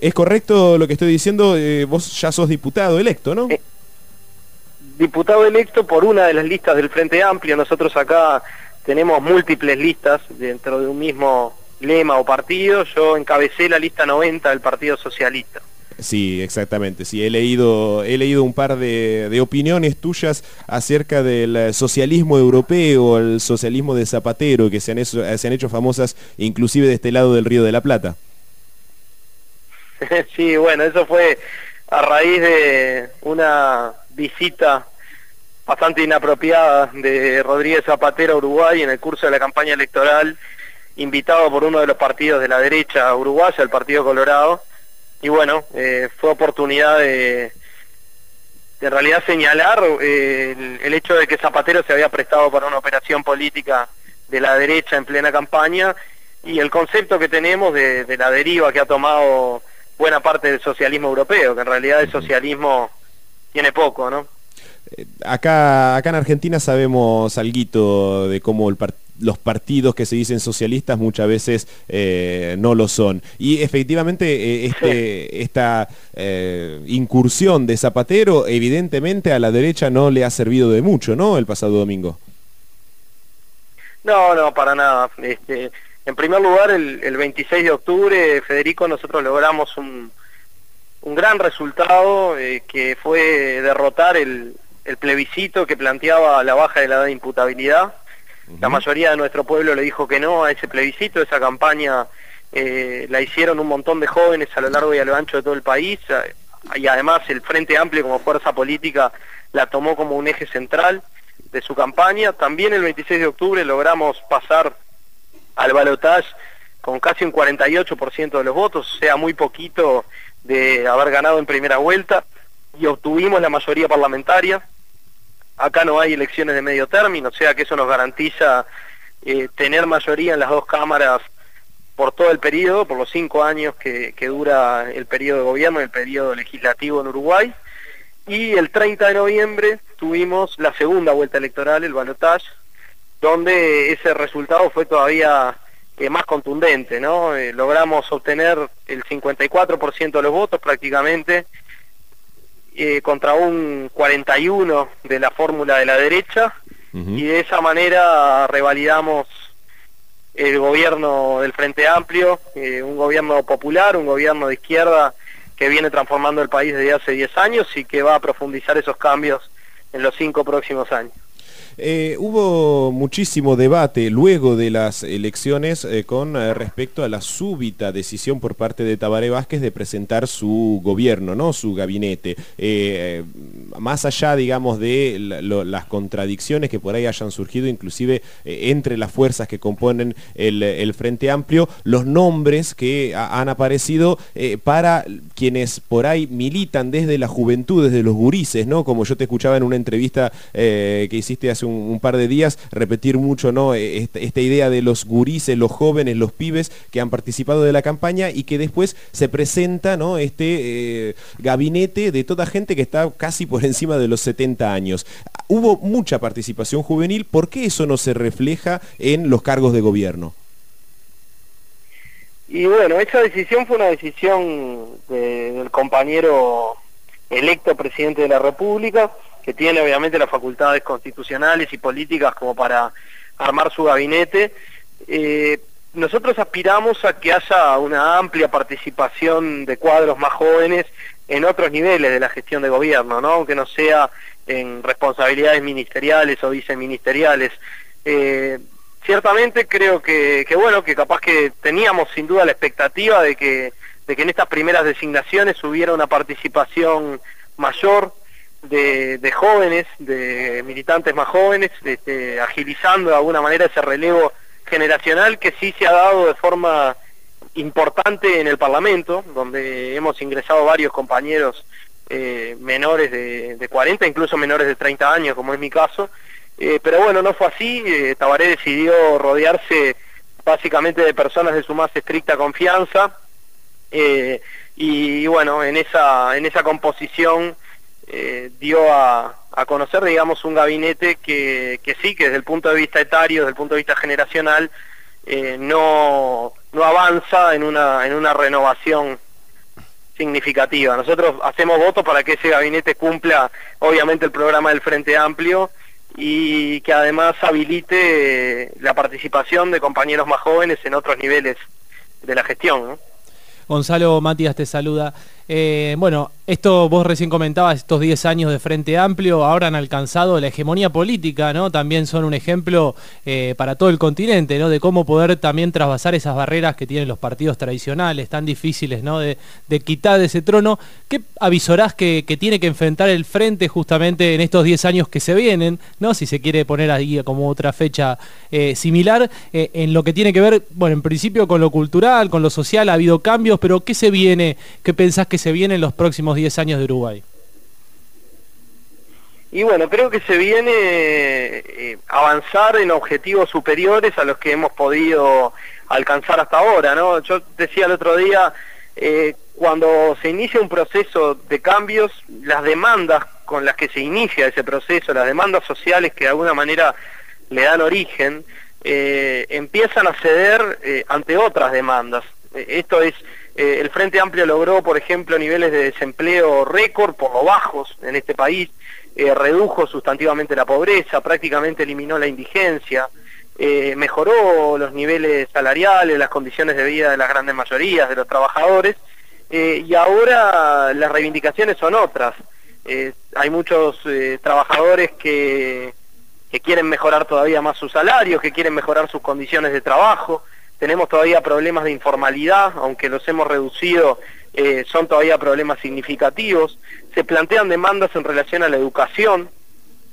¿Es, correcto lo que estoy diciendo? Eh, vos ya sos diputado electo, ¿no? diputado electo por una de las listas del Frente Amplio. Nosotros acá tenemos múltiples listas dentro de un mismo lema o partido. Yo encabecé la lista 90 del Partido Socialista. Sí, exactamente. Sí, he leído, he leído un par de, opiniones tuyas acerca del socialismo europeo, el socialismo de Zapatero, que se han, se han hecho famosas inclusive de este lado del Río de la Plata. Sí, bueno, eso fue a raíz de una visita bastante inapropiada de Rodríguez Zapatero a Uruguay en el curso de la campaña electoral, invitado por uno de los partidos de la derecha uruguaya, el Partido Colorado, y bueno, eh, fue oportunidad de, en realidad señalar eh, el, hecho de que Zapatero se había prestado para una operación política de la derecha en plena campaña y el concepto que tenemos de, de la deriva que ha tomado buena parte del socialismo europeo, que en realidad el socialismo tiene poco, ¿no? Eh, acá, acá en Argentina sabemos algo de cómo los partidos que se dicen socialistas muchas veces eh, no lo son. Y efectivamente eh, este, esta incursión de Zapatero evidentemente a la derecha no le ha servido de mucho, ¿no? El pasado domingo. No, no, para nada. Este, en primer lugar, el, el 26 de octubre, Federico, nosotros logramos un, un gran resultado que fue derrotar el, el plebiscito que planteaba la baja de la edad de imputabilidad. La mayoría de nuestro pueblo le dijo que no a ese plebiscito, esa campaña eh, la hicieron un montón de jóvenes a lo largo y a lo ancho de todo el país eh, y además el Frente Amplio como fuerza política la tomó como un eje central de su campaña. También el 26 de octubre logramos pasar al balotaje con casi un 48% de los votos, o sea, muy poquito de haber ganado en primera vuelta y obtuvimos la mayoría parlamentaria. Acá no hay elecciones de medio término, o sea que eso nos garantiza eh, tener mayoría en las dos cámaras por todo el periodo, por los cinco años que, dura el periodo de gobierno, el periodo legislativo en Uruguay. Y el 30 de noviembre tuvimos la segunda vuelta electoral, el balotaje, donde ese resultado fue todavía eh, más contundente, ¿no? Eh, logramos obtener el 54% de los votos prácticamente eh, contra un 41 de la fórmula de la derecha y de esa manera revalidamos el gobierno del Frente Amplio, un gobierno popular, un gobierno de izquierda que viene transformando el país desde hace 10 años y que va a profundizar esos cambios en los cinco próximos años. Eh, hubo muchísimo debate luego de las elecciones eh, con eh, respecto a la súbita decisión por parte de Tabaré Vázquez de presentar su gobierno, ¿no? su gabinete. más allá, digamos, de las contradicciones que por ahí hayan surgido, inclusive entre las fuerzas que componen el, Frente Amplio, los nombres que han aparecido para quienes por ahí militan desde la juventud, desde los gurises, ¿no? Como yo te escuchaba en una entrevista que hiciste hace un, par de días, repetir mucho ¿no? E, esta, idea de los gurises, los jóvenes, los pibes que han participado de la campaña y que después se presenta ¿no? este eh, gabinete de toda gente que está casi por encima de los 70 años. Hubo mucha participación juvenil, ¿por qué eso no se refleja en los cargos de gobierno? Y bueno, esa decisión fue una decisión del compañero electo presidente de la República, que tiene obviamente las facultades constitucionales y políticas como para armar su gabinete. Eh, nosotros aspiramos a que haya una amplia participación de cuadros más jóvenes en otros niveles de la gestión de gobierno, ¿no? aunque no sea en responsabilidades ministeriales o viceministeriales. Eh, ciertamente creo que, que, bueno, que capaz que teníamos sin duda la expectativa de que, de que en estas primeras designaciones hubiera una participación mayor de, jóvenes, de militantes más jóvenes, este, agilizando de alguna manera ese relevo generacional que sí se ha dado de forma importante en el Parlamento, donde hemos ingresado varios compañeros eh, menores de, 40, incluso menores de 30 años, como es mi caso. Eh, pero bueno, no fue así. Eh, Tabaré decidió rodearse básicamente de personas de su más estricta confianza. y bueno, en esa, en esa composición eh, dio a, conocer, digamos, un gabinete que, que, sí, que desde el punto de vista etario, desde el punto de vista generacional, eh, no, no avanza en una, en una renovación significativa. Nosotros hacemos votos para que ese gabinete cumpla obviamente el programa del Frente Amplio y que además habilite la participación de compañeros más jóvenes en otros niveles de la gestión. Gonzalo Matías te saluda. Eh, bueno, esto vos recién comentabas, estos 10 años de Frente Amplio ahora han alcanzado la hegemonía política, ¿no? También son un ejemplo eh, para todo el continente, ¿no? De cómo poder también trasvasar esas barreras que tienen los partidos tradicionales, tan difíciles, ¿no? De, quitar ese trono. ¿Qué avisorás que, tiene que enfrentar el Frente justamente en estos 10 años que se vienen, ¿no? Si se quiere poner ahí como otra fecha eh, similar, en lo que tiene que ver, bueno, en principio con lo cultural, con lo social, ha habido cambios, pero ¿qué se viene? ¿Qué pensás que que se viene en los próximos 10 años de Uruguay? Y bueno, creo que se viene eh, avanzar en objetivos superiores a los que hemos podido alcanzar hasta ahora, ¿no? Yo decía el otro día, eh, cuando se inicia un proceso de cambios, las demandas con las que se inicia ese proceso, las demandas sociales que de alguna manera le dan origen, eh, empiezan a ceder ante otras demandas. esto es eh, el Frente Amplio logró, por ejemplo, niveles de desempleo récord por lo bajos en este país, eh, redujo sustantivamente la pobreza, prácticamente eliminó la indigencia, eh, mejoró los niveles salariales, las condiciones de vida de las grandes mayorías de los trabajadores, y ahora las reivindicaciones son otras. hay muchos trabajadores que, que quieren mejorar todavía más sus salarios, que quieren mejorar sus condiciones de trabajo, tenemos todavía problemas de informalidad, aunque los hemos reducido, eh, son todavía problemas significativos. Se plantean demandas en relación a la educación,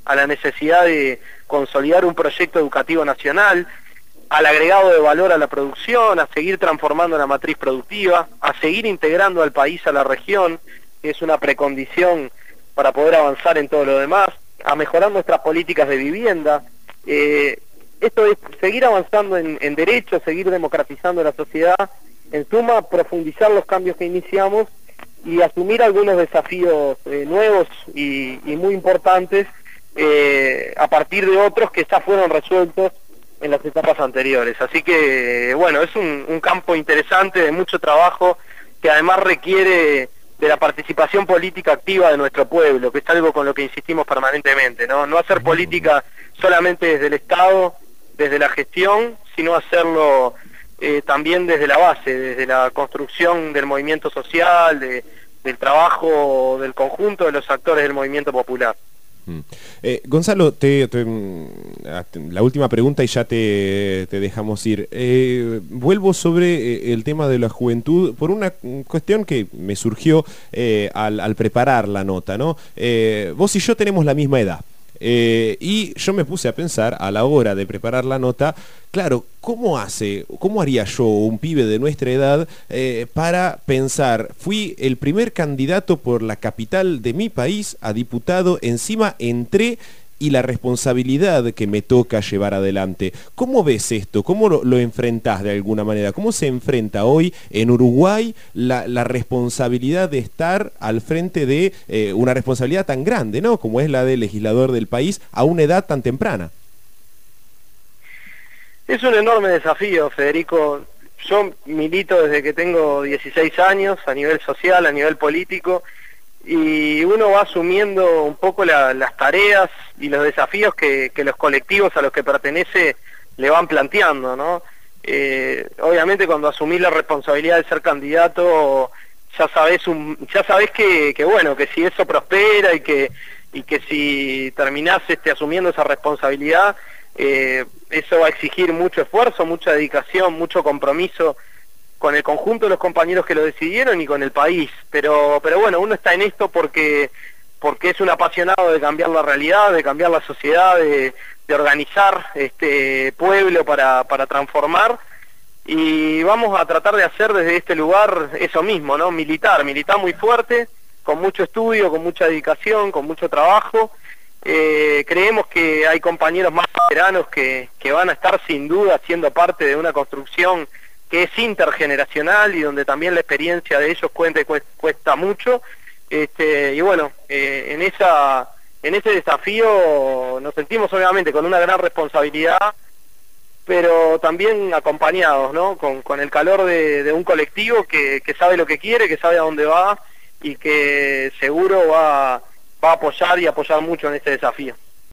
a la necesidad de consolidar un proyecto educativo nacional, al agregado de valor a la producción, a seguir transformando la matriz productiva, a seguir integrando al país a la región, que es una precondición para poder avanzar en todo lo demás, a mejorar nuestras políticas de vivienda. Eh, esto es seguir avanzando en, derechos, seguir democratizando la sociedad, en suma profundizar los cambios que iniciamos y asumir algunos desafíos eh, nuevos y, muy importantes eh, a partir de otros que ya fueron resueltos en las etapas anteriores. Así que, bueno, es un, campo interesante de mucho trabajo que además requiere de la participación política activa de nuestro pueblo, que es algo con lo que insistimos permanentemente, ¿no? No hacer política solamente desde el Estado, desde la gestión, sino hacerlo eh, también desde la base, desde la construcción del movimiento social, del trabajo del conjunto de los actores del movimiento popular. Mm. Eh, Gonzalo, mm, la última pregunta y ya te, dejamos ir. Eh, vuelvo sobre el tema de la juventud por una cuestión que me surgió al, al, preparar la nota. ¿no? vos y yo tenemos la misma edad. Eh, y yo me puse a pensar a la hora de preparar la nota, claro, ¿cómo hace, cómo haría yo, un pibe de nuestra edad, eh, para pensar, fui el primer candidato por la capital de mi país a diputado, encima entré y la responsabilidad que me toca llevar adelante. ¿Cómo ves esto? ¿Cómo lo, lo enfrentás de alguna manera? ¿Cómo se enfrenta hoy en Uruguay la, responsabilidad de estar al frente de eh, una responsabilidad tan grande, ¿no? Como es la de legislador del país a una edad tan temprana. Es un enorme desafío, Federico. Yo milito desde que tengo 16 años a nivel social, a nivel político, y uno va asumiendo un poco las tareas y los desafíos que, los colectivos a los que pertenece le van planteando, ¿no? Eh, obviamente cuando asumís la responsabilidad de ser candidato ya sabes un, ya sabes que, bueno que si eso prospera y que y que si terminás este, asumiendo esa responsabilidad eh, eso va a exigir mucho esfuerzo mucha dedicación mucho compromiso con el conjunto de los compañeros que lo decidieron y con el país. Pero, pero bueno, uno está en esto porque, porque es un apasionado de cambiar la realidad, de cambiar la sociedad, de, organizar este pueblo para, para transformar. Y vamos a tratar de hacer desde este lugar eso mismo, ¿no? Militar, militar muy fuerte, con mucho estudio, con mucha dedicación, con mucho trabajo. Eh, creemos que hay compañeros más veteranos que, que van a estar sin duda siendo parte de una construcción que es intergeneracional y donde también la experiencia de ellos cuenta cuesta mucho. Este, y bueno, eh, en, esa, en ese desafío nos sentimos obviamente con una gran responsabilidad pero también acompañados, ¿no? Con, con el calor de, un colectivo que, que, sabe lo que quiere, que sabe a dónde va y que seguro va, va a apoyar y apoyar mucho en este desafío.